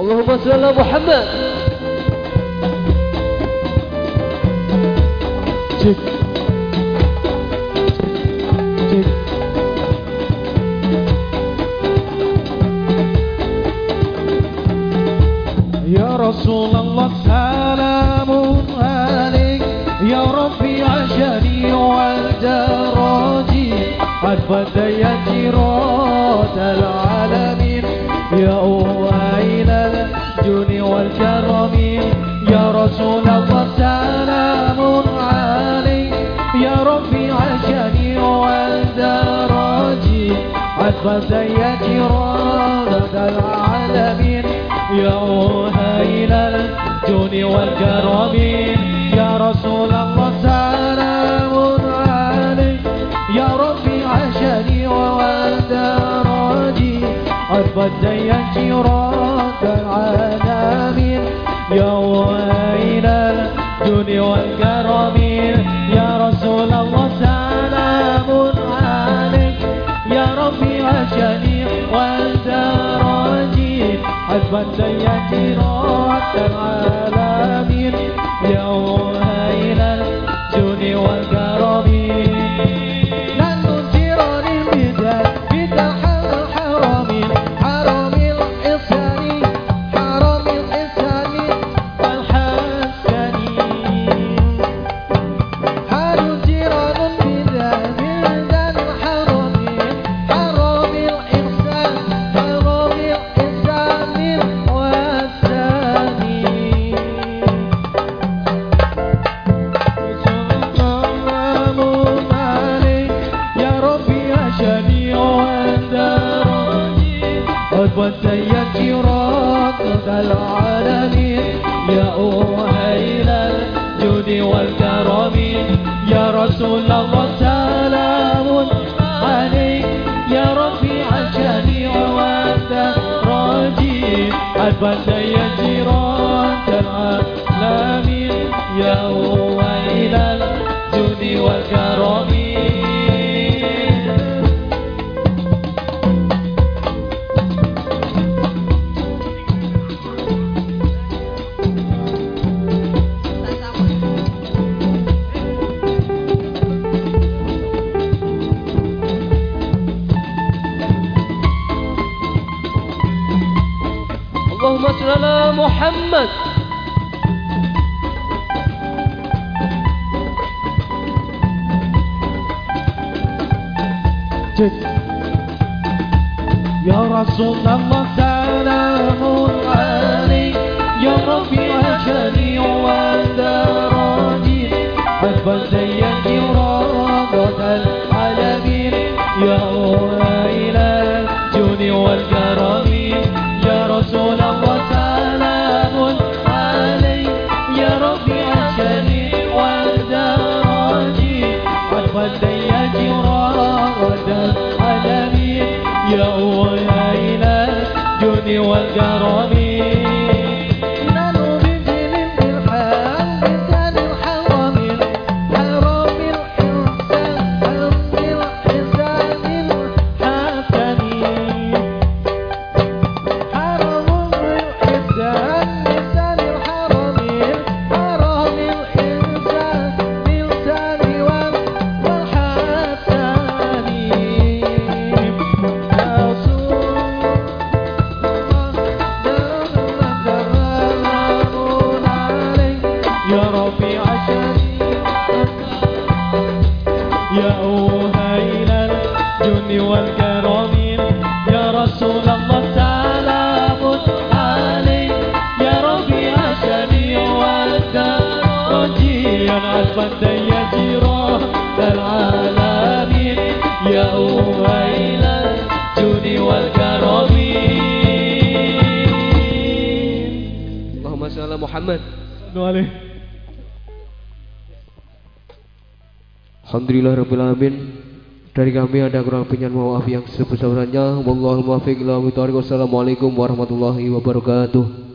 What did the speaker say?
اللهم صل على محمد. يا رسول الله سلام عليك. يا ربي عشاني والدراجي قد بدا جراد العالمين. يا أوائل رسول الله سلام عليك يا ربي عشاني والدراجي قد بدا جراد العالمين. يا أوهيل الجود والكرم. يا رسول الله سلام عليك يا ربي عشاني ودراجي قد بديت جيران العالمين. ربي عشاني ودراجي قد بديت جيران وسيت جيران العالمين يا أهيل الجود والكرم. يا رسول الله سلام عليك. يا ربي عشاني وندرني قد وسيت جيران العالمين يا ويل اللهم صل على محمد cek Ya Rasulullah سلام عليك يا ربي عشاني ودراجي قد زينت رابط العالمين. يا ويل والكرم الجن والكرم. يا رسول الله سلام عليك يا ربي عشاني والدرجي أنا أثبت يا جيران العالمين. يا أهيل الجن والكرم. اللهم صل على محمد. عليه. Alhamdulillahirrahmanirrahim Dari kami ada kurang pinjam maaf yang sebesar-besarnya Wallahul muwaffiq. Wassalamualaikum warahmatullahi wabarakatuh